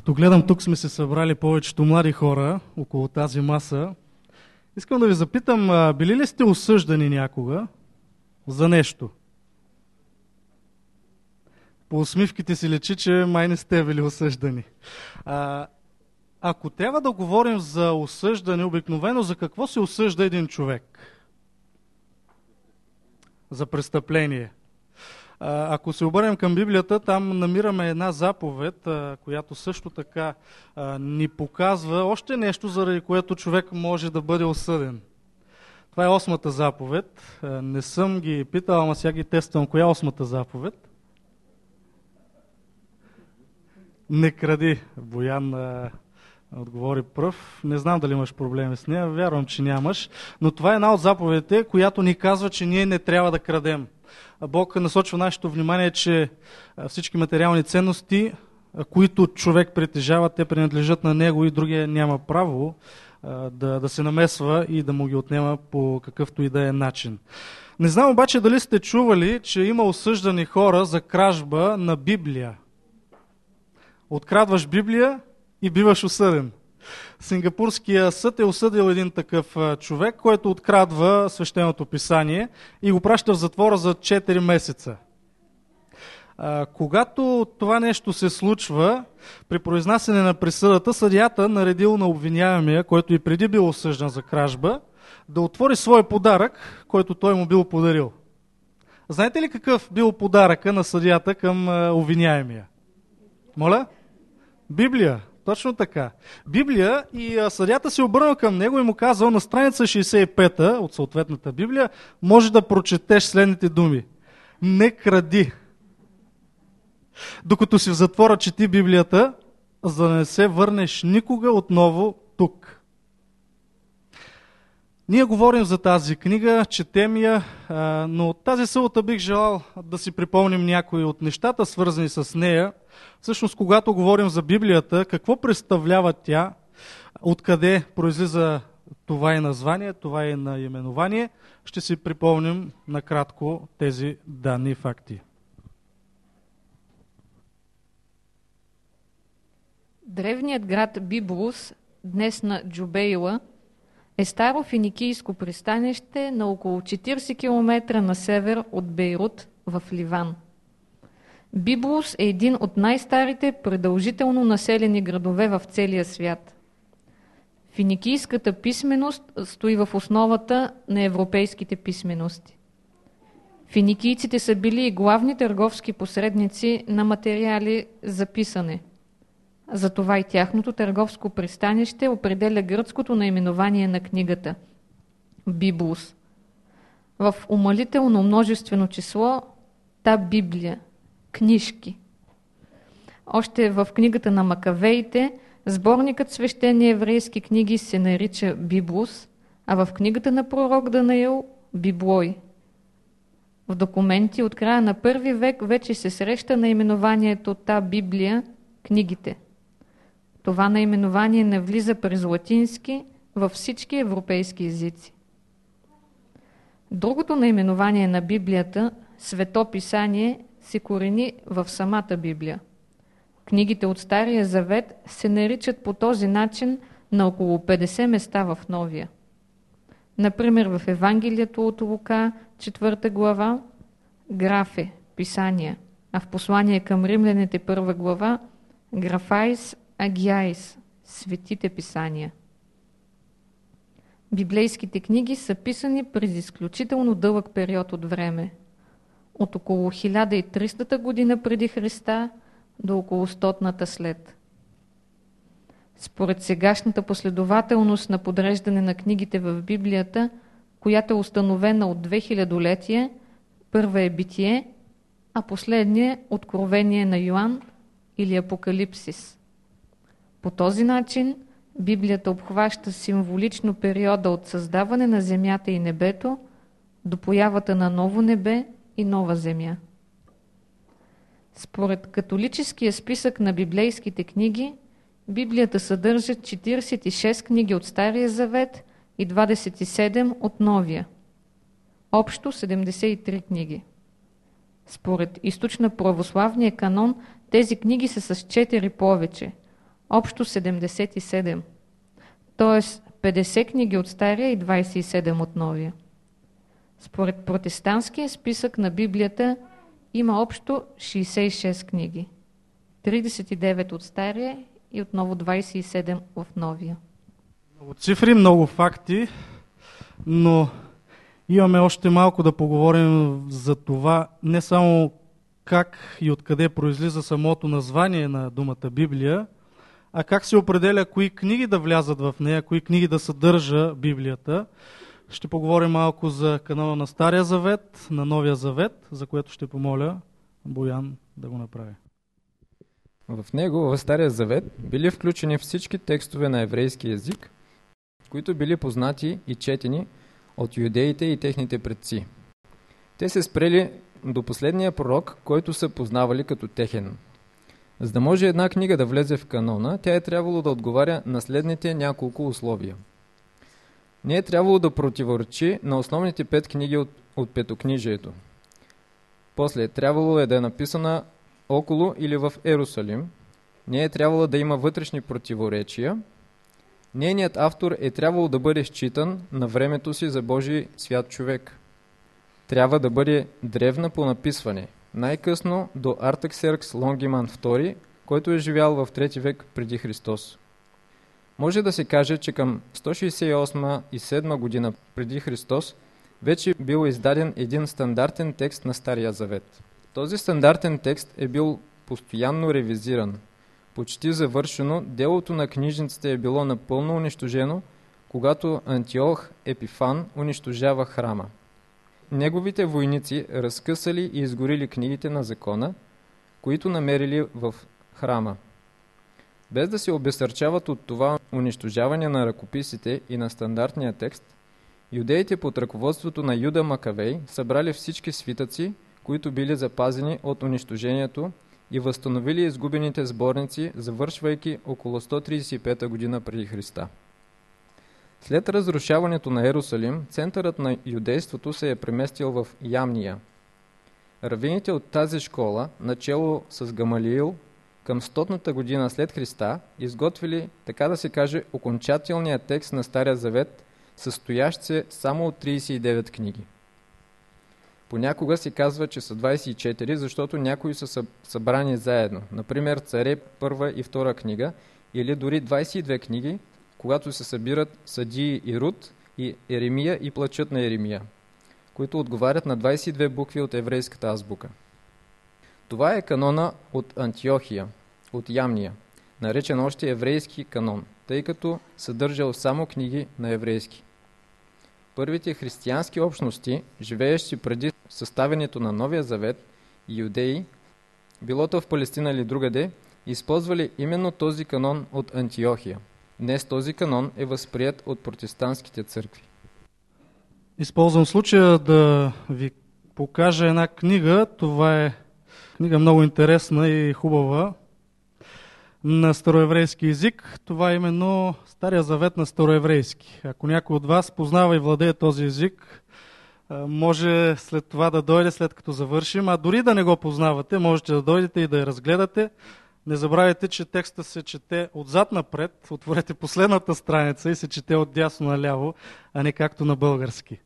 Като гледам, тук сме се събрали повечето млади хора около тази маса. Искам да ви запитам, били ли сте осъждани някога за нещо? По усмивките си лечи, че май не сте били осъждани. А, ако трябва да говорим за осъждане, обикновено за какво се осъжда един човек? За престъпление. Ако се обърнем към Библията, там намираме една заповед, която също така ни показва още нещо, заради което човек може да бъде осъден. Това е осмата заповед. Не съм ги питал, ама сега ги тествам. Коя е осмата заповед? Не кради. Боян отговори пръв. Не знам дали имаш проблеми с нея, вярвам, че нямаш. Но това е една от заповедите, която ни казва, че ние не трябва да крадем. Бог насочва нашето внимание, че всички материални ценности, които човек притежава, те принадлежат на него и другия няма право да, да се намесва и да му ги отнема по какъвто и да е начин. Не знам обаче дали сте чували, че има осъждани хора за кражба на Библия. Открадваш Библия и биваш осъден. Сингапурския съд е осъдил един такъв човек, който открадва свещеното писание и го праща в затвора за 4 месеца. когато това нещо се случва, при произнасяне на присъдата, съдията наредил на обвиняемия, който и преди бил осъждан за кражба, да отвори свой подарък, който той му бил подарил. Знаете ли какъв бил подаръка на съдията към обвиняемия? Моля? Библия. Точно така. Библия и съдята се обърнал към него и му казал на страница 65 от съответната Библия, може да прочетеш следните думи. Не кради. Докато си в затвора чети Библията, за да не се върнеш никога отново тук. Ние говорим за тази книга, четем я, но тази събота бих желал да си припомним някои от нещата, свързани с нея. Всъщност, когато говорим за Библията, какво представлява тя, откъде произлиза това и название, това и наименование, ще си припомним накратко тези данни факти. Древният град Библус, днес на Джубейла, е старо финикийско пристанище на около 40 км на север от Бейрут в Ливан. Библус е един от най-старите продължително населени градове в целия свят. Финикийската писменост стои в основата на европейските писмености. Финикийците са били и главни търговски посредници на материали за писане – затова и тяхното търговско пристанище определя гръцкото наименование на книгата – Библус. В умалително множествено число та Библия – книжки. Още в книгата на Макавеите сборникът свещени еврейски книги се нарича Библус, а в книгата на пророк Данаил – Библой. В документи от края на първи век вече се среща наименованието та Библия – книгите – това наименование не влиза през латински във всички европейски езици. Другото наименование на Библията, Свето Писание, се корени в самата Библия. Книгите от Стария Завет се наричат по този начин на около 50 места в Новия. Например, в Евангелието от Лука, 4 глава, графе, писания, а в послание към римляните, първа глава, графайс, Агиаис, Светите писания. Библейските книги са писани през изключително дълъг период от време. От около 1300 година преди Христа до около 100-ната след. Според сегашната последователност на подреждане на книгите в Библията, която е установена от 2000-летие, първа е Битие, а последния е Откровение на Йоанн или Апокалипсис. По този начин Библията обхваща символично периода от създаване на земята и небето до появата на ново небе и нова земя. Според католическия списък на библейските книги, Библията съдържа 46 книги от Стария Завет и 27 от Новия. Общо 73 книги. Според източно православния канон, тези книги са с 4 повече – общо 77. Тоест 50 книги от Стария и 27 от Новия. Според протестантския списък на Библията има общо 66 книги. 39 от Стария и отново 27 в Новия. Много цифри, много факти, но имаме още малко да поговорим за това не само как и откъде произлиза самото название на думата Библия, а как се определя кои книги да влязат в нея, кои книги да съдържа Библията. Ще поговорим малко за канала на Стария Завет, на Новия Завет, за което ще помоля Боян да го направи. В него, в Стария Завет, били включени всички текстове на еврейски язик, които били познати и четени от юдеите и техните предци. Те се спрели до последния пророк, който са познавали като техен. За да може една книга да влезе в канона, тя е трябвало да отговаря на следните няколко условия. Не е трябвало да противоречи на основните пет книги от, от петокнижието. После, трябвало е да е написана около или в Ерусалим. Не е трябвало да има вътрешни противоречия. Нейният автор е трябвало да бъде считан на времето си за Божий свят човек. Трябва да бъде древна по написване, най-късно до Артаксеркс Лонгиман II, който е живял в 3 век преди Христос. Може да се каже, че към 168 и 7 година преди Христос вече бил издаден един стандартен текст на Стария Завет. Този стандартен текст е бил постоянно ревизиран. Почти завършено, делото на книжниците е било напълно унищожено, когато Антиох Епифан унищожава храма. Неговите войници разкъсали и изгорили книгите на закона, които намерили в храма. Без да се обесърчават от това унищожаване на ръкописите и на стандартния текст, юдеите под ръководството на Юда Макавей събрали всички свитъци, които били запазени от унищожението и възстановили изгубените сборници, завършвайки около 135 година преди Христа. След разрушаването на Ерусалим, центърът на юдейството се е преместил в Ямния. Равините от тази школа, начало с Гамалиил, към стотната година след Христа, изготвили, така да се каже, окончателния текст на Стария Завет, състоящ се само от 39 книги. Понякога се казва, че са 24, защото някои са събрани заедно. Например, Царе първа и втора книга, или дори 22 книги, когато се събират Съдии и Руд, и Еремия и Плачът на Еремия, които отговарят на 22 букви от еврейската азбука. Това е канона от Антиохия, от Ямния, наречен още еврейски канон, тъй като съдържал само книги на еврейски. Първите християнски общности, живеещи преди съставянето на Новия Завет, юдеи, билото в Палестина или другаде, използвали именно този канон от Антиохия. Днес този канон е възприят от протестантските църкви. Използвам случая да ви покажа една книга. Това е книга много интересна и хубава на староеврейски език. Това е именно Стария завет на староеврейски. Ако някой от вас познава и владее този език, може след това да дойде, след като завършим. А дори да не го познавате, можете да дойдете и да я разгледате. Не забравяйте, че текста се чете отзад напред. Отворете последната страница и се чете от дясно наляво, а не както на български.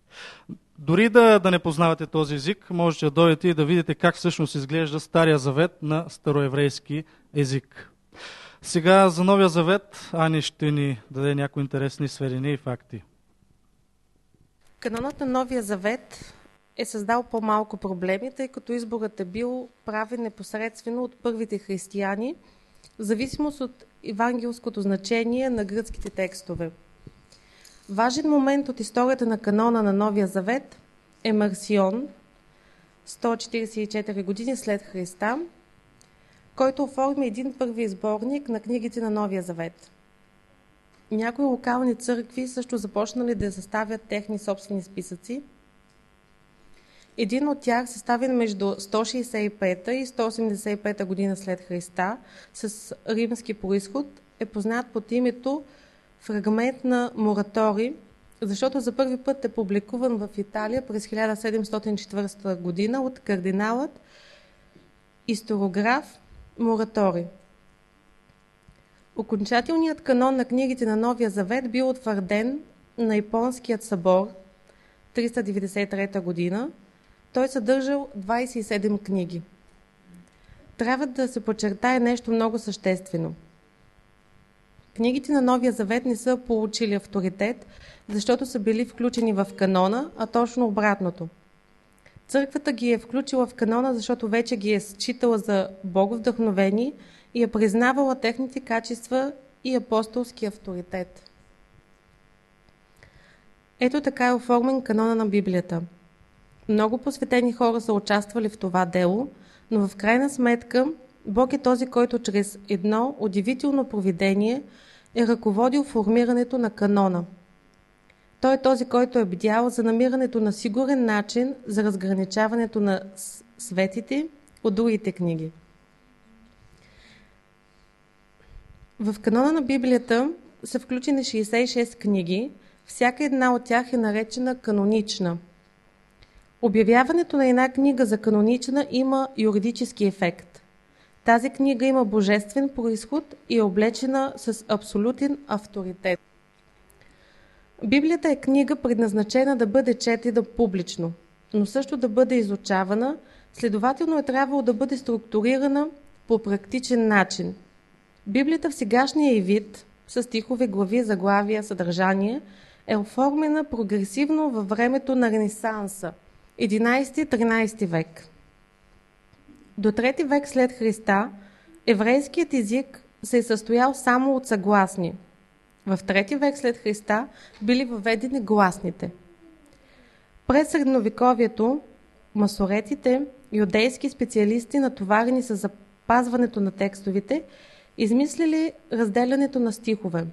Дори да, да не познавате този език, можете да дойдете и да видите как всъщност изглежда Стария завет на староеврейски език. Сега за Новия завет Ани ще ни даде някои интересни сведения и факти. Канонът на Новия завет е създал по-малко проблеми, тъй като изборът е бил правен непосредствено от първите християни, в зависимост от евангелското значение на гръцките текстове. Важен момент от историята на канона на Новия Завет е Марсион, 144 години след Христа, който оформи един първи сборник на книгите на Новия Завет. Някои локални църкви също започнали да съставят техни собствени списъци. Един от тях, съставен между 165 и 185 година след Христа, с римски происход, е познат под името фрагмент на Моратори, защото за първи път е публикуван в Италия през 1704 година от кардиналът исторограф Моратори. Окончателният канон на книгите на Новия Завет бил утвърден на Японският събор 393 година. Той съдържал 27 книги. Трябва да се подчертае нещо много съществено. Книгите на Новия Завет не са получили авторитет, защото са били включени в канона, а точно обратното. Църквата ги е включила в канона, защото вече ги е считала за боговдъхновени и е признавала техните качества и апостолски авторитет. Ето така е оформен канона на Библията. Много посветени хора са участвали в това дело, но в крайна сметка Бог е този, който чрез едно удивително провидение е ръководил формирането на канона. Той е този, който е бдял за намирането на сигурен начин за разграничаването на светите от другите книги. В канона на Библията са включени 66 книги, всяка една от тях е наречена канонична. Обявяването на една книга за канонична има юридически ефект. Тази книга има божествен происход и е облечена с абсолютен авторитет. Библията е книга предназначена да бъде четена публично, но също да бъде изучавана, следователно е трябвало да бъде структурирана по практичен начин. Библията в сегашния и вид, с стихове, глави, заглавия, съдържание, е оформена прогресивно във времето на Ренесанса, 11-13 век. До 3 век след Христа еврейският език се е състоял само от съгласни. В 3 век след Христа били въведени гласните. През средновековието масоретите, юдейски специалисти, натоварени с запазването на текстовите, измислили разделянето на стихове.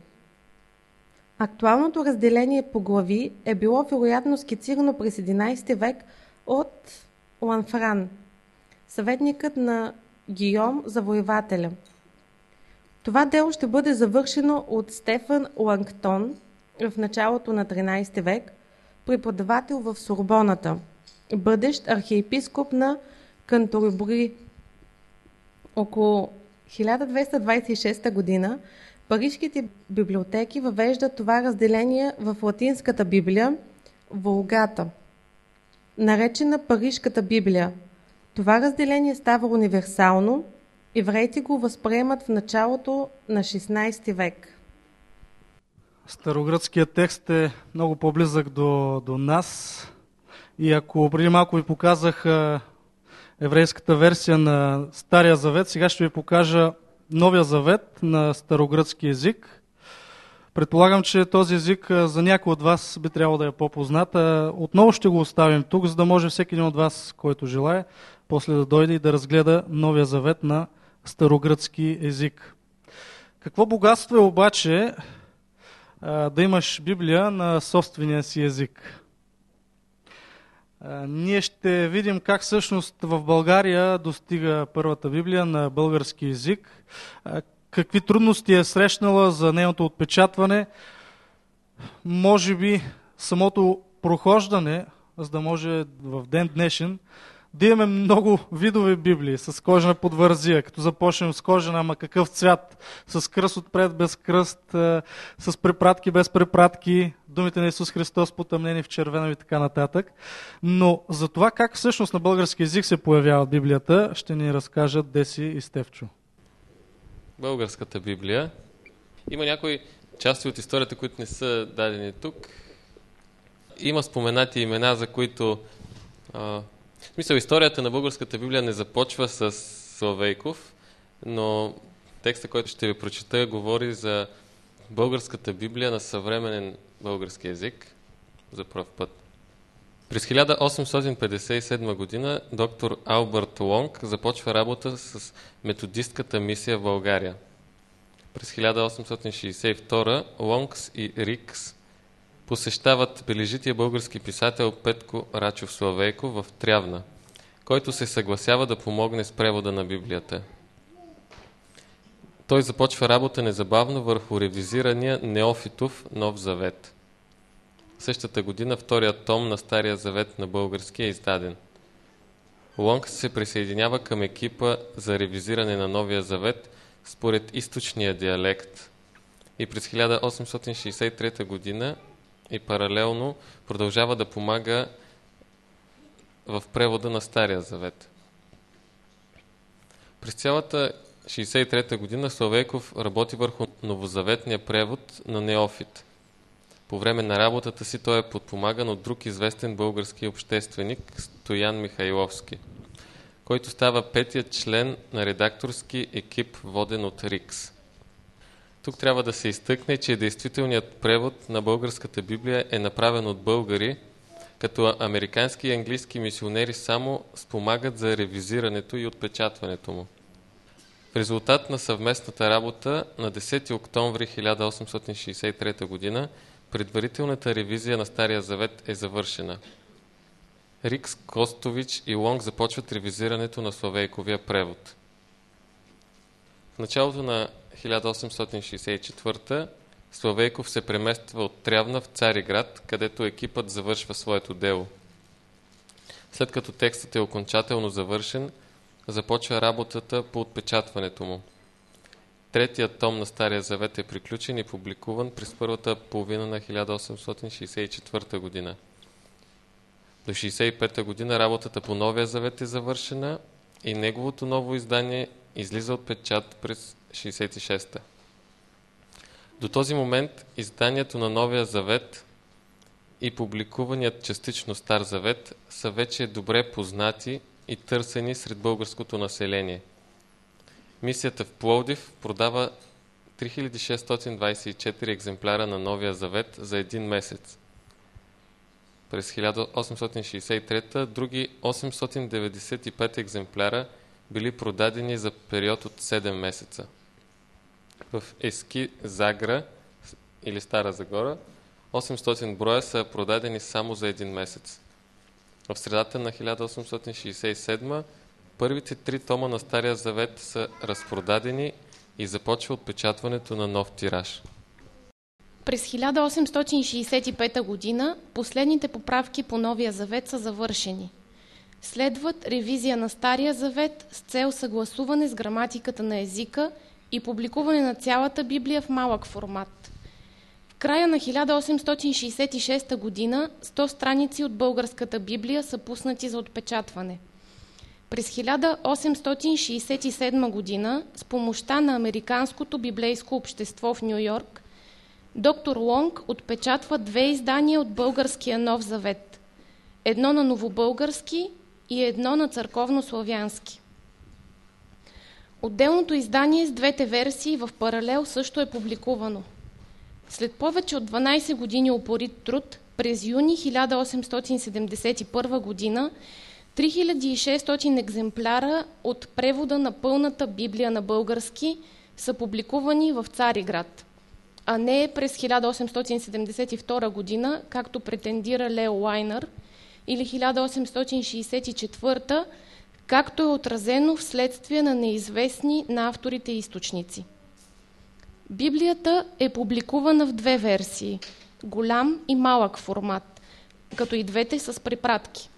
Актуалното разделение по глави е било вероятно скицирано през 11 век от Ланфран, съветникът на Гийом завоевателя. Това дело ще бъде завършено от Стефан Лангтон в началото на 13 век, преподавател в Сорбоната, бъдещ архиепископ на Канторбури. Около 1226 година парижките библиотеки въвеждат това разделение в латинската Библия, Волгата, наречена Парижката Библия. Това разделение става универсално, евреите го възприемат в началото на 16 век. Старогръцкият текст е много по-близък до, до нас. И ако преди малко ви показах еврейската версия на Стария завет, сега ще ви покажа Новия завет на старогръцки език. Предполагам, че този език за някой от вас би трябвало да е по-познат. Отново ще го оставим тук, за да може всеки един от вас, който желая, после да дойде и да разгледа Новия завет на старогръцки език. Какво богатство е обаче да имаш Библия на собствения си език? Ние ще видим как всъщност в България достига първата Библия на български язик, какви трудности е срещнала за нейното отпечатване, може би самото прохождане, за да може в ден днешен да имаме много видове Библии с кожена подвързия, като започнем с кожена, ама какъв цвят, с кръст отпред, без кръст, с препратки, без препратки, думите на Исус Христос потъмнени в червено и така нататък. Но за това как всъщност на български язик се появява Библията, ще ни разкажат Деси и Стевчо. Българската Библия. Има някои части от историята, които не са дадени тук. Има споменати имена, за които в смисъл, историята на българската Библия не започва с Славейков, но текста, който ще ви прочета, говори за българската Библия на съвременен български язик за пръв път. През 1857 година доктор Албърт Лонг започва работа с методистката мисия в България. През 1862 Лонгс и Рикс посещават бележития български писател Петко Рачов Славейко в Трявна, който се съгласява да помогне с превода на Библията. Той започва работа незабавно върху ревизирания Неофитов Нов Завет. Същата година вторият том на Стария Завет на български е издаден. Лонг се присъединява към екипа за ревизиране на Новия Завет според източния диалект и през 1863 година и паралелно продължава да помага в превода на Стария Завет. През цялата 63 година Славейков работи върху новозаветния превод на Неофит. По време на работата си той е подпомаган от друг известен български общественик Стоян Михайловски, който става петият член на редакторски екип, воден от РИКС. Тук трябва да се изтъкне, че действителният превод на българската Библия е направен от българи, като американски и английски мисионери само спомагат за ревизирането и отпечатването му. В резултат на съвместната работа на 10 октомври 1863 г. предварителната ревизия на Стария Завет е завършена. Рикс, Костович и Лонг започват ревизирането на Славейковия превод. В началото на 1864 Славейков се премества от Трявна в Цариград, където екипът завършва своето дело. След като текстът е окончателно завършен, започва работата по отпечатването му. Третият том на Стария Завет е приключен и публикуван през първата половина на 1864 година. До 65 година работата по Новия Завет е завършена и неговото ново издание излиза от печат през 66-та. До този момент изданието на Новия Завет и публикуваният частично Стар Завет са вече добре познати и търсени сред българското население. Мисията в Пловдив продава 3624 екземпляра на Новия Завет за един месец. През 1863 други 895 екземпляра били продадени за период от 7 месеца. В Ески Загра или Стара Загора 800 броя са продадени само за един месец. В средата на 1867 първите три тома на Стария Завет са разпродадени и започва отпечатването на нов тираж. През 1865 година последните поправки по Новия Завет са завършени. Следват ревизия на Стария Завет с цел съгласуване с граматиката на езика и публикуване на цялата Библия в малък формат. В края на 1866 година 100 страници от българската Библия са пуснати за отпечатване. През 1867 година с помощта на Американското библейско общество в Нью Йорк доктор Лонг отпечатва две издания от Българския Нов Завет. Едно на новобългарски и едно на църковно-славянски. Отделното издание с двете версии в паралел също е публикувано. След повече от 12 години упорит труд, през юни 1871 година 3600 екземпляра от превода на пълната Библия на български са публикувани в Цариград, а не през 1872 година, както претендира Лео Лайнер, или 1864 както е отразено вследствие на неизвестни на авторите източници. Библията е публикувана в две версии – голям и малък формат, като и двете с препратки.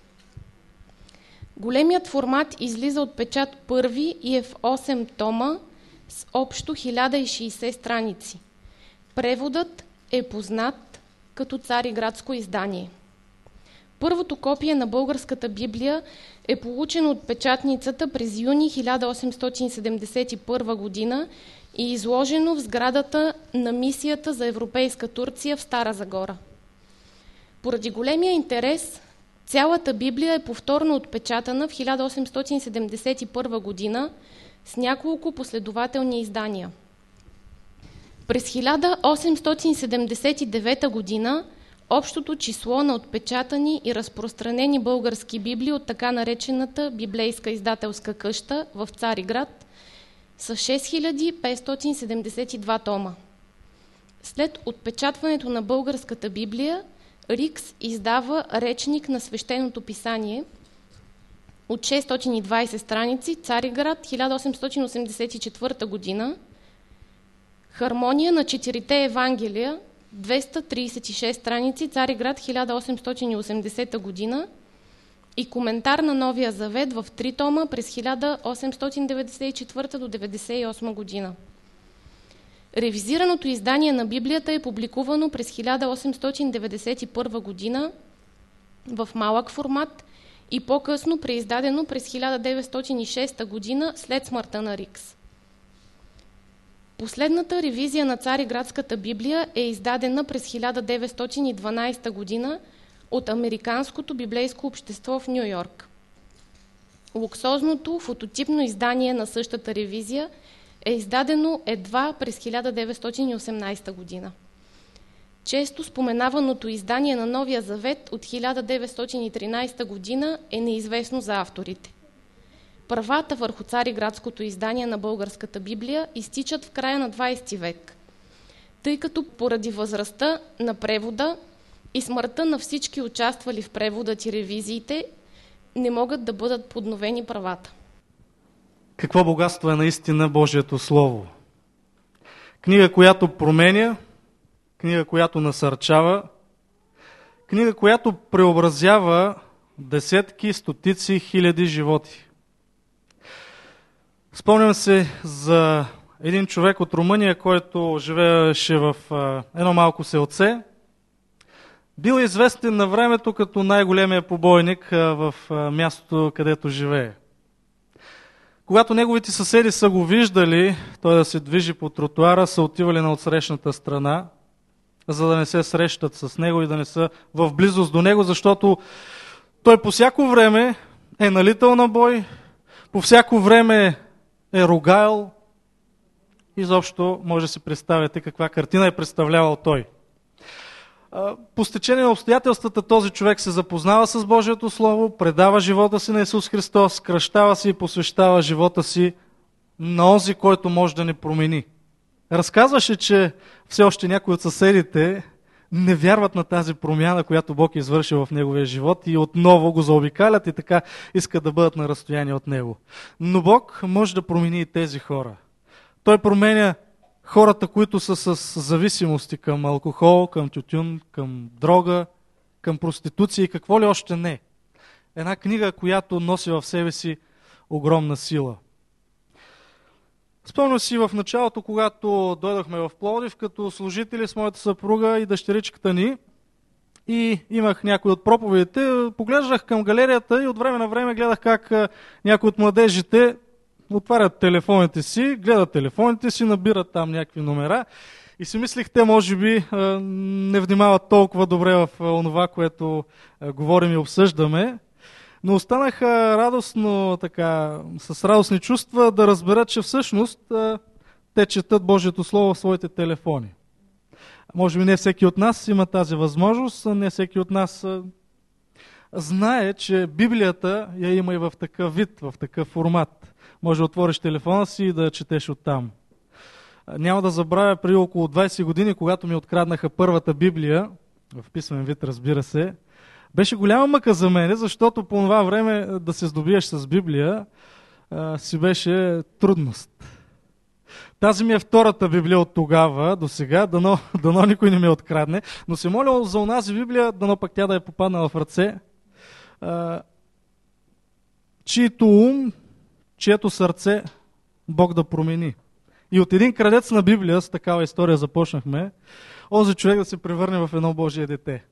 Големият формат излиза от печат първи и е в 8 тома с общо 1060 страници. Преводът е познат като цариградско издание. Първото копие на българската Библия е получено от печатницата през юни 1871 година и изложено в сградата на мисията за Европейска Турция в Стара Загора. Поради големия интерес, цялата Библия е повторно отпечатана в 1871 година с няколко последователни издания. През 1879 година общото число на отпечатани и разпространени български библии от така наречената библейска издателска къща в Цариград са 6572 тома. След отпечатването на българската Библия, Рикс издава речник на свещеното писание от 620 страници, Цариград, 1884 година, Хармония на четирите Евангелия, 236 страници, Цариград 1880 година и коментар на Новия завет в три тома през 1894 до 1998 година. Ревизираното издание на Библията е публикувано през 1891 година в малък формат и по-късно преиздадено през 1906 година след смъртта на Рикс. Последната ревизия на Цариградската Библия е издадена през 1912 година от Американското библейско общество в Нью Йорк. Луксозното фототипно издание на същата ревизия е издадено едва през 1918 година. Често споменаваното издание на Новия завет от 1913 година е неизвестно за авторите. Правата върху цариградското издание на българската Библия изтичат в края на 20 век, тъй като поради възрастта на превода и смъртта на всички участвали в преводът и ревизиите не могат да бъдат подновени правата. Какво богатство е наистина Божието Слово? Книга, която променя, книга, която насърчава, книга, която преобразява десетки, стотици, хиляди животи. Спомням се за един човек от Румъния, който живееше в едно малко селце. Бил известен на времето като най-големия побойник в мястото, където живее. Когато неговите съседи са го виждали, той да се движи по тротуара, са отивали на отсрещната страна, за да не се срещат с него и да не са в близост до него, защото той по всяко време е налитал на бой, по всяко време е ругайл. Изобщо може да си представяте каква картина е представлявал той. По стечение на обстоятелствата този човек се запознава с Божието Слово, предава живота си на Исус Христос, кръщава си и посвещава живота си на онзи, който може да ни промени. Разказваше, че все още някои от съседите не вярват на тази промяна, която Бог е извършил в неговия живот и отново го заобикалят и така искат да бъдат на разстояние от него. Но Бог може да промени и тези хора. Той променя хората, които са с зависимости към алкохол, към тютюн, към дрога, към проституция и какво ли още не. Една книга, която носи в себе си огромна сила. Спомням си в началото, когато дойдохме в Пловдив, като служители с моята съпруга и дъщеричката ни, и имах някои от проповедите, поглеждах към галерията и от време на време гледах как някои от младежите отварят телефоните си, гледат телефоните си, набират там някакви номера и си мислих, те може би не внимават толкова добре в това, което говорим и обсъждаме, но останаха радостно, така, с радостни чувства да разберат, че всъщност те четат Божието Слово в своите телефони. Може би не всеки от нас има тази възможност, не всеки от нас знае, че Библията я има и в такъв вид, в такъв формат. Може да отвориш телефона си и да четеш оттам. Няма да забравя при около 20 години, когато ми откраднаха първата Библия, в писмен вид разбира се, беше голяма мъка за мен, защото по това време да се здобиеш с Библия си беше трудност. Тази ми е втората Библия от тогава до сега, дано, дано никой не ме открадне, но се моля за онази Библия, дано пък тя да е попаднала в ръце, чието ум, чието сърце Бог да промени. И от един крадец на Библия, с такава история започнахме, онзи човек да се превърне в едно Божие дете.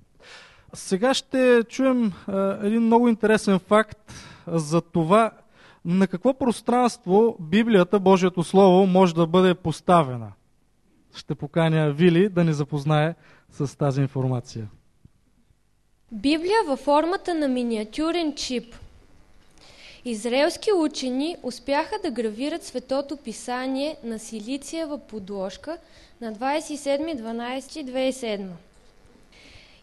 Сега ще чуем един много интересен факт за това на какво пространство Библията, Божието Слово, може да бъде поставена. Ще поканя Вили да ни запознае с тази информация. Библия във формата на миниатюрен чип. Израелски учени успяха да гравират Светото писание на силициева подложка на 27.12.2007.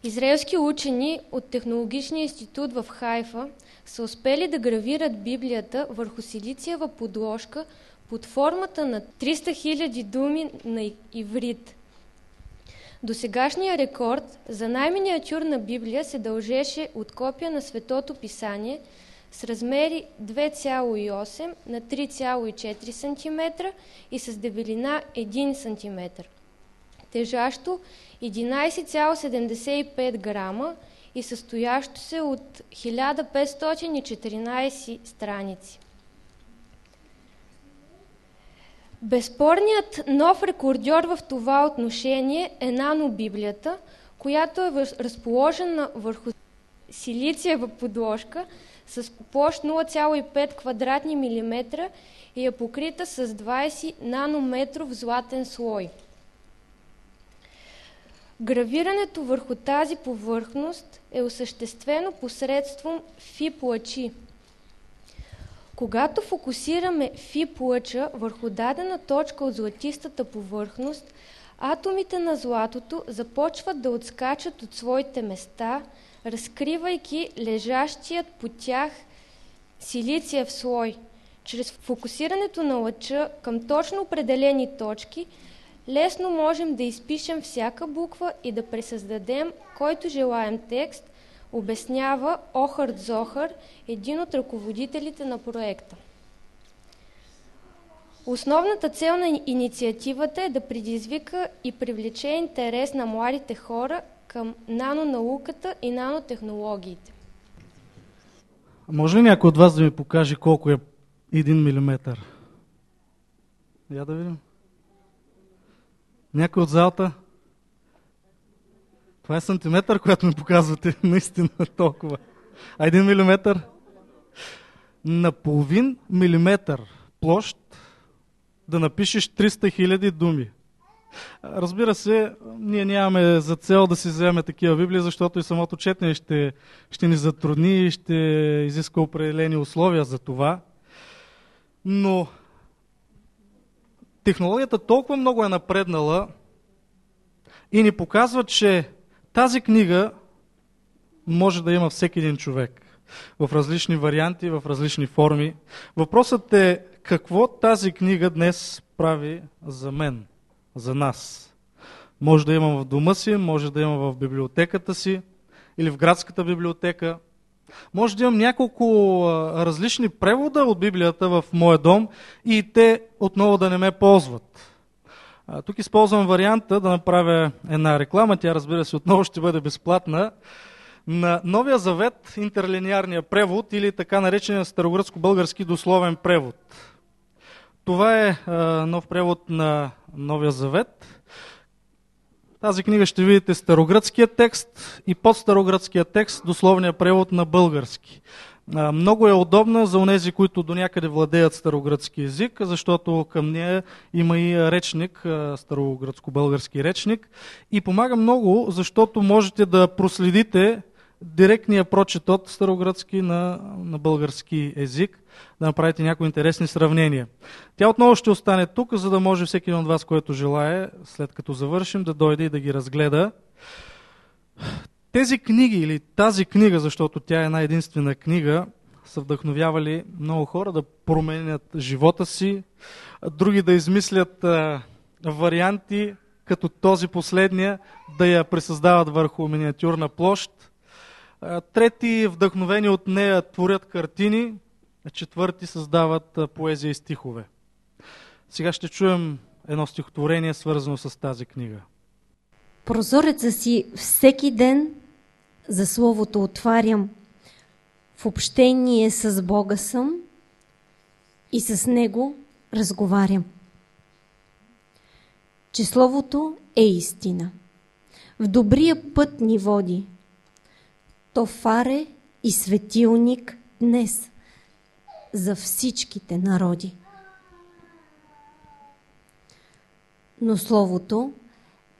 Израелски учени от Технологичния институт в Хайфа са успели да гравират Библията върху силициева подложка под формата на 300 000 думи на иврит. Досегашния рекорд за най-миниатюрна Библия се дължеше от копия на Светото писание с размери 2,8 на 3,4 см и с дебелина 1 см, тежащо 11,75 грама и състоящо се от 1514 страници. Безспорният нов рекордьор в това отношение е нано-библията, която е разположена върху силициева подложка с площ 0,5 квадратни милиметра и е покрита с 20 нанометров златен слой. Гравирането върху тази повърхност е осъществено посредством фип лъчи. Когато фокусираме фип лъча върху дадена точка от златистата повърхност, атомите на златото започват да отскачат от своите места, разкривайки лежащият по тях силициев слой. Чрез фокусирането на лъча към точно определени точки – Лесно можем да изпишем всяка буква и да пресъздадем който желаем текст, обяснява Охард Зохар, един от ръководителите на проекта. Основната цел на инициативата е да предизвика и привлече интерес на младите хора към нанонауката и нанотехнологиите. Може ли някой от вас да ми покаже колко е един милиметър? Я да видим. Някой от залата? Това е сантиметър, който ми показвате. Наистина толкова. А един милиметър? На половин милиметър площ да напишеш 300 хиляди думи. Разбира се, ние нямаме за цел да си вземем такива библии, защото и самото четене ще, ще ни затрудни и ще изиска определени условия за това. Но технологията толкова много е напреднала и ни показва, че тази книга може да има всеки един човек в различни варианти, в различни форми. Въпросът е какво тази книга днес прави за мен, за нас. Може да имам в дома си, може да имам в библиотеката си или в градската библиотека – може да имам няколко различни превода от Библията в моя дом и те отново да не ме ползват. Тук използвам варианта да направя една реклама. Тя, разбира се, отново ще бъде безплатна. На Новия завет, интерлиниарния превод или така наречения старогръцко-български дословен превод. Това е нов превод на Новия завет тази книга ще видите старогръцкия текст и под старогръцкия текст дословния превод на български. Много е удобна за онези, които до някъде владеят старогръцки язик, защото към нея има и речник, старогръцко-български речник. И помага много, защото можете да проследите директния прочет от старогръцки на, на български език, да направите някои интересни сравнения. Тя отново ще остане тук, за да може всеки един от вас, който желая, след като завършим, да дойде и да ги разгледа. Тези книги или тази книга, защото тя е една единствена книга, са вдъхновявали много хора да променят живота си, други да измислят а, варианти, като този последния, да я пресъздават върху миниатюрна площ, Трети, вдъхновени от нея, творят картини. Четвърти, създават поезия и стихове. Сега ще чуем едно стихотворение, свързано с тази книга. Прозореца си всеки ден за Словото отварям. В общение с Бога съм и с Него разговарям. Че Словото е истина. В добрия път ни води – то фаре и светилник днес за всичките народи. Но Словото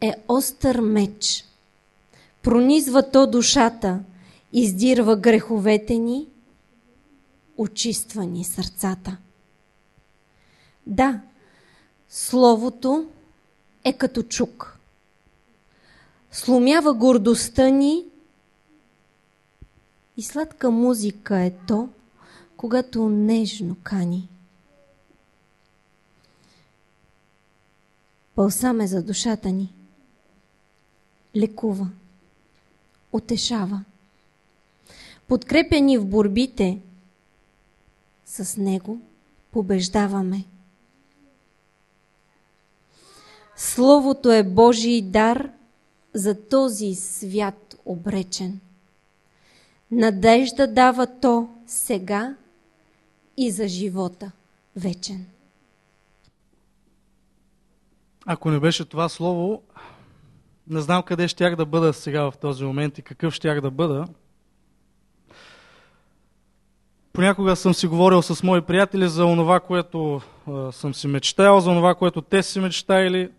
е остър меч. Пронизва то душата, издирва греховете ни, очиства ни сърцата. Да, Словото е като чук. Сломява гордостта ни и сладка музика е то, когато нежно кани. Пълсаме за душата ни. Лекува. Утешава. Подкрепя ни в борбите. С него побеждаваме. Словото е Божий дар за този свят обречен – Надежда дава то сега и за живота вечен. Ако не беше това слово, не знам къде щях да бъда сега в този момент и какъв щях да бъда. Понякога съм си говорил с мои приятели за онова, което а, съм си мечтаял, за онова, което те си мечтаяли.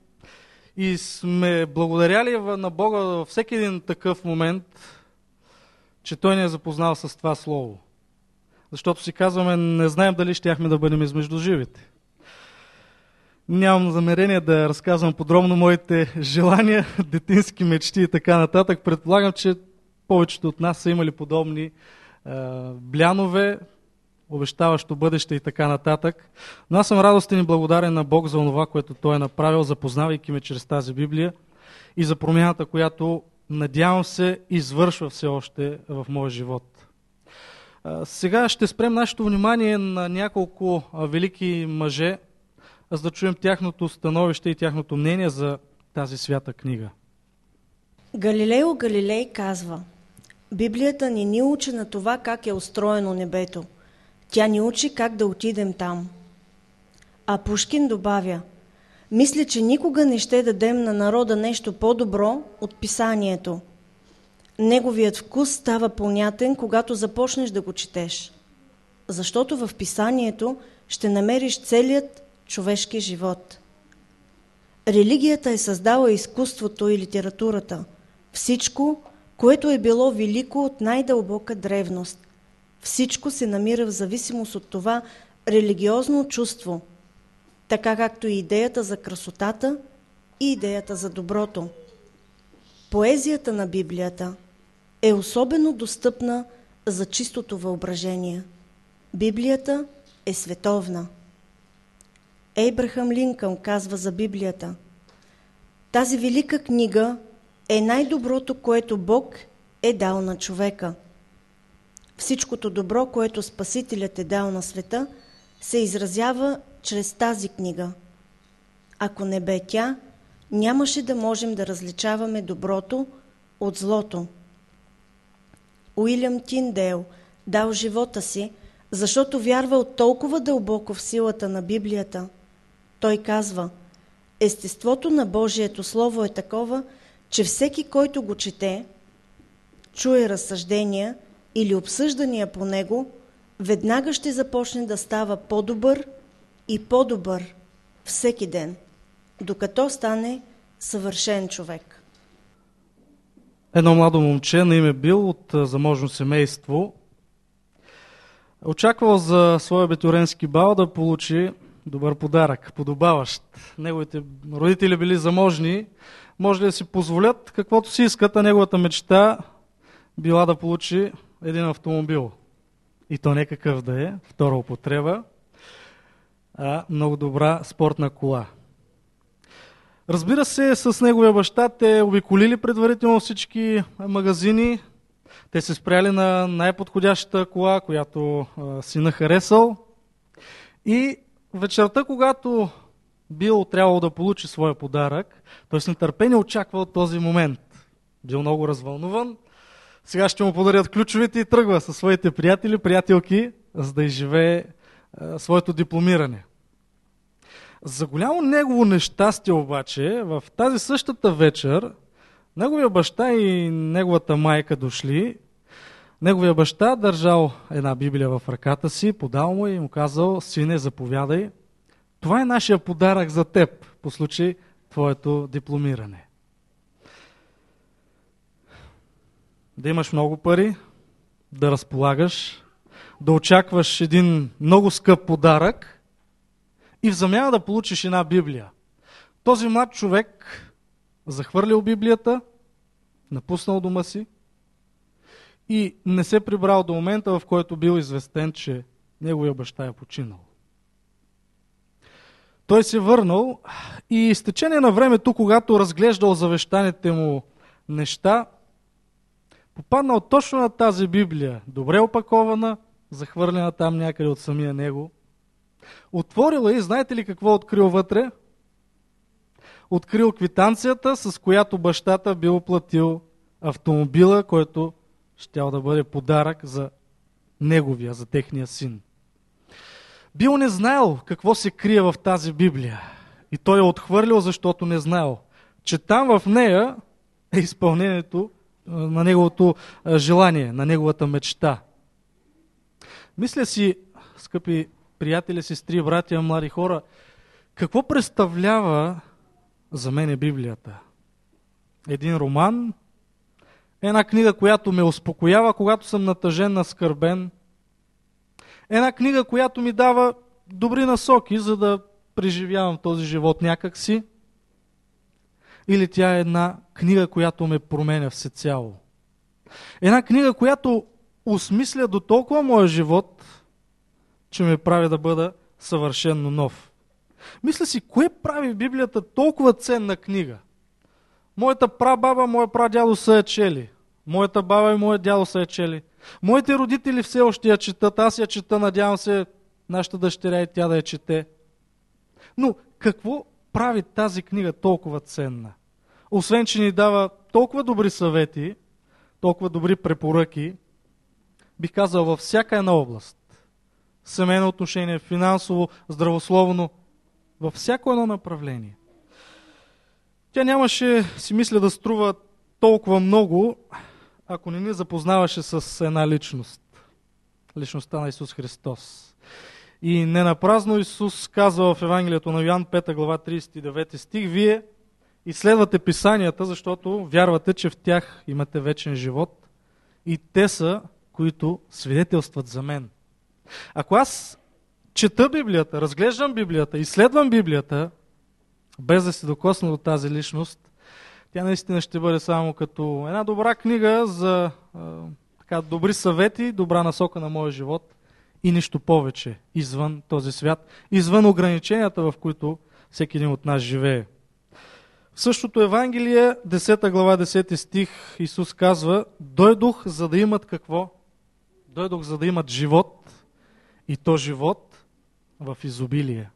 И сме благодаряли на Бога във всеки един такъв момент, че Той ни е запознал с това Слово. Защото си казваме, не знаем дали щяхме да бъдем измежду живите. Нямам замерение да разказвам подробно моите желания, детински мечти и така нататък. Предполагам, че повечето от нас са имали подобни е, блянове, обещаващо бъдеще и така нататък. Но аз съм радостен и благодарен на Бог за това, което Той е направил, запознавайки ме чрез тази Библия и за промяната, която надявам се извършва все още в моя живот. Сега ще спрем нашето внимание на няколко велики мъже, за да чуем тяхното становище и тяхното мнение за тази свята книга. Галилео Галилей казва, Библията ни ни учи на това как е устроено небето. Тя ни учи как да отидем там. А Пушкин добавя, мисля, че никога не ще дадем на народа нещо по-добро от писанието. Неговият вкус става понятен, когато започнеш да го четеш. Защото в писанието ще намериш целият човешки живот. Религията е създала изкуството и литературата. Всичко, което е било велико от най-дълбока древност. Всичко се намира в зависимост от това религиозно чувство, така както и идеята за красотата и идеята за доброто. Поезията на Библията е особено достъпна за чистото въображение. Библията е световна. Ейбрахам Линкън казва за Библията. Тази велика книга е най-доброто, което Бог е дал на човека. Всичкото добро, което Спасителят е дал на света, се изразява чрез тази книга. Ако не бе тя, нямаше да можем да различаваме доброто от злото. Уилям Тиндейл дал живота си, защото вярвал толкова дълбоко в силата на Библията – той казва, естеството на Божието Слово е такова, че всеки, който го чете, чуе разсъждения или обсъждания по него, веднага ще започне да става по-добър и по-добър всеки ден, докато стане съвършен човек. Едно младо момче на име Бил от заможно семейство очаквал за своя бетюренски бал да получи добър подарък, подобаващ. Неговите родители били заможни, може ли да си позволят каквото си искат, а неговата мечта била да получи един автомобил. И то не какъв да е, втора употреба, а много добра спортна кола. Разбира се, с неговия баща те обиколили предварително всички магазини. Те се спряли на най-подходящата кола, която сина харесал. И вечерта, когато бил трябвало да получи своя подарък, той с нетърпение очаквал този момент. Бил много развълнуван. Сега ще му подарят ключовете и тръгва със своите приятели, приятелки, за да изживее своето дипломиране. За голямо негово нещастие обаче, в тази същата вечер, неговия баща и неговата майка дошли Неговия баща държал една Библия в ръката си, подал му и му казал, сине, заповядай. Това е нашия подарък за теб, по случай твоето дипломиране. Да имаш много пари, да разполагаш, да очакваш един много скъп подарък и в замяна да получиш една Библия. Този млад човек захвърлил Библията, напуснал дома си, и не се прибрал до момента, в който бил известен, че неговия баща е починал. Той се върнал и с течение на времето, когато разглеждал завещаните му неща, попаднал точно на тази Библия, добре опакована, захвърлена там някъде от самия него. Отворила и знаете ли какво открил вътре? Открил квитанцията, с която бащата бил платил автомобила, който щял да бъде подарък за неговия, за техния син. Бил не знаел какво се крие в тази Библия. И той е отхвърлил, защото не знаел, че там в нея е изпълнението на неговото желание, на неговата мечта. Мисля си, скъпи приятели, сестри, братя, млади хора, какво представлява за мен Библията? Един роман, една книга, която ме успокоява, когато съм натъжен, наскърбен, една книга, която ми дава добри насоки, за да преживявам този живот някакси, или тя е една книга, която ме променя всецяло. Една книга, която осмисля до толкова моя живот, че ме прави да бъда съвършенно нов. Мисля си, кое прави Библията толкова ценна книга? Моята прабаба, моя прадядо са я чели. Моята баба и моят дядо са я чели. Моите родители все още я четат. Аз я чета, надявам се, нашата дъщеря и тя да я чете. Но какво прави тази книга толкова ценна? Освен, че ни дава толкова добри съвети, толкова добри препоръки, бих казал във всяка една област. Семейно отношение, финансово, здравословно, във всяко едно направление. Тя нямаше, си мисля, да струва толкова много, ако не ни запознаваше с една личност. Личността на Исус Христос. И не напразно Исус казва в Евангелието на Йоан 5 глава 39 стих, вие изследвате писанията, защото вярвате, че в тях имате вечен живот и те са, които свидетелстват за мен. Ако аз чета Библията, разглеждам Библията, изследвам Библията, без да се докосна до тази личност, тя наистина ще бъде само като една добра книга за а, така, добри съвети, добра насока на моя живот и нищо повече извън този свят, извън ограниченията, в които всеки един от нас живее. В същото Евангелие, 10 глава, 10 стих, Исус казва, дойдох за да имат какво? Дойдох за да имат живот и то живот в изобилие.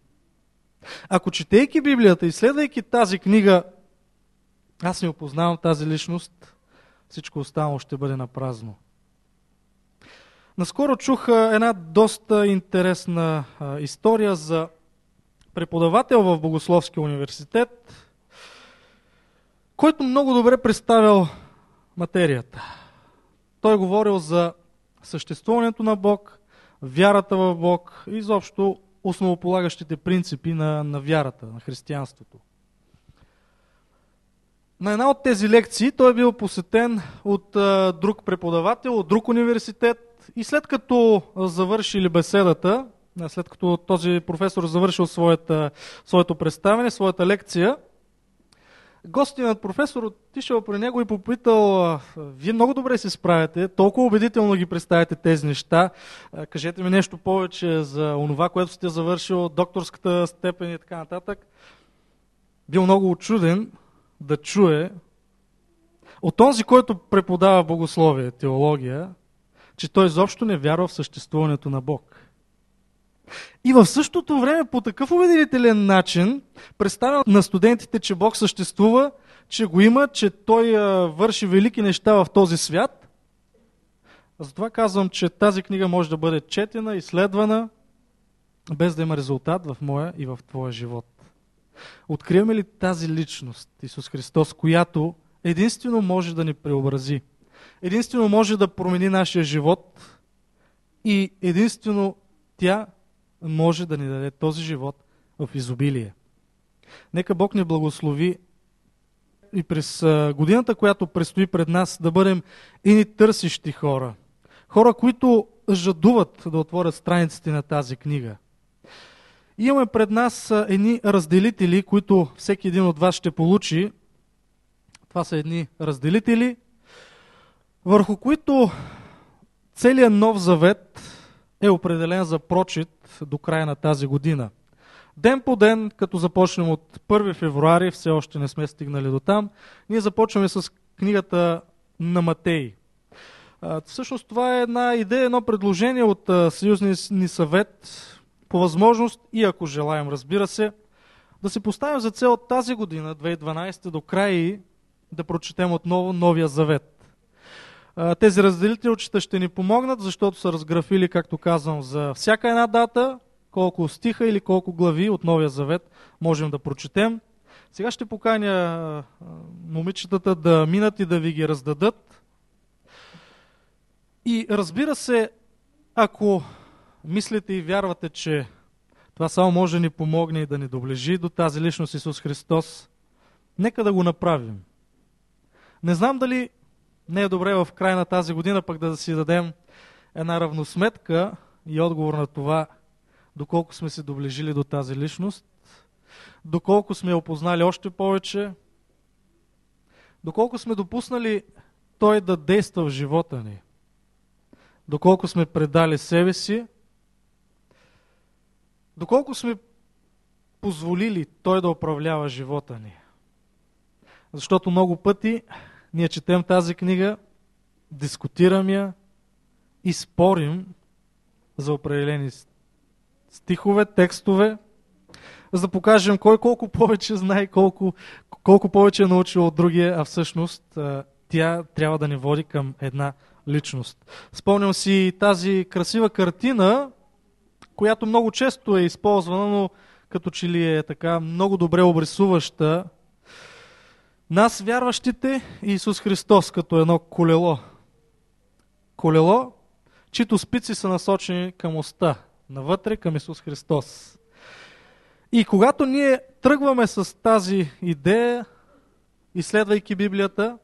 Ако четейки Библията и следвайки тази книга, аз не опознавам тази личност, всичко останало ще бъде на празно. Наскоро чух една доста интересна история за преподавател в Богословския университет, който много добре представял материята. Той говорил за съществуването на Бог, вярата в Бог и изобщо основополагащите принципи на, на вярата, на християнството. На една от тези лекции той е бил посетен от а, друг преподавател, от друг университет и след като завършили беседата, след като този професор завършил своята, своето представяне, своята лекция, гостинът професор отишъл при него и попитал, вие много добре се справяте, толкова убедително ги представяте тези неща, кажете ми нещо повече за онова, което сте завършил, докторската степен и така нататък. Бил много очуден да чуе от този, който преподава богословие, теология, че той изобщо не вярва в съществуването на Бог. И в същото време по такъв убедителен начин представя на студентите, че Бог съществува, че го има, че Той върши велики неща в този свят. Затова казвам, че тази книга може да бъде четена, изследвана, без да има резултат в моя и в твоя живот. Откриваме ли тази личност, Исус Христос, която единствено може да ни преобрази, единствено може да промени нашия живот и единствено тя може да ни даде този живот в изобилие. Нека Бог ни благослови и през годината, която предстои пред нас, да бъдем и ни търсещи хора. Хора, които жадуват да отворят страниците на тази книга. Имаме пред нас едни разделители, които всеки един от вас ще получи. Това са едни разделители, върху които целият нов завет е определен за прочит до края на тази година. Ден по ден, като започнем от 1 февруари, все още не сме стигнали до там, ние започваме с книгата на Матей. Всъщност това е една идея, едно предложение от Съюзния ни съвет, по възможност и ако желаем, разбира се, да се поставим за цел тази година, 2012, до края и да прочетем отново Новия Завет. Тези разделителчета ще ни помогнат, защото са разграфили, както казвам, за всяка една дата, колко стиха или колко глави от Новия Завет можем да прочетем. Сега ще поканя момичетата да минат и да ви ги раздадат. И разбира се, ако мислите и вярвате, че това само може да ни помогне и да ни доближи до тази личност Исус Христос, нека да го направим. Не знам дали не е добре в край на тази година пък да си дадем една равносметка и отговор на това, доколко сме се доближили до тази личност, доколко сме опознали още повече, доколко сме допуснали Той да действа в живота ни, доколко сме предали себе си, доколко сме позволили Той да управлява живота ни. Защото много пъти ние четем тази книга, дискутирам я и спорим за определени стихове, текстове, за да покажем кой колко повече знае, колко, колко повече е научил от другия, а всъщност тя трябва да ни води към една личност. Спомням си тази красива картина, която много често е използвана, но като че ли е така много добре обрисуваща нас, вярващите, Исус Христос като едно колело. Колело, чието спици са насочени към уста, навътре към Исус Христос. И когато ние тръгваме с тази идея, изследвайки Библията,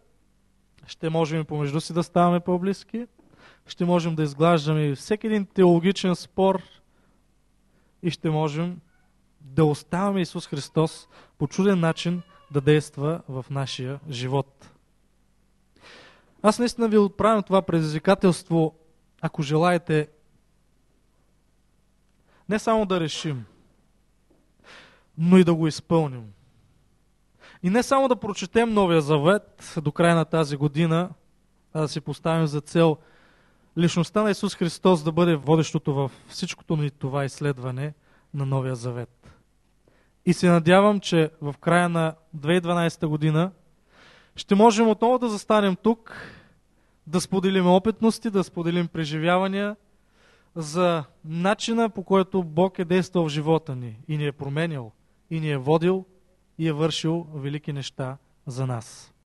ще можем и помежду си да ставаме по-близки, ще можем да изглаждаме всеки един теологичен спор и ще можем да оставаме Исус Христос по чуден начин да действа в нашия живот. Аз наистина ви отправям това предизвикателство, ако желаете, не само да решим, но и да го изпълним. И не само да прочетем Новия Завет до края на тази година, а да си поставим за цел личността на Исус Христос да бъде водещото в всичкото ни това изследване на Новия Завет. И се надявам, че в края на 2012 година ще можем отново да застанем тук, да споделим опитности, да споделим преживявания за начина по който Бог е действал в живота ни и ни е променял, и ни е водил, и е вършил велики неща за нас.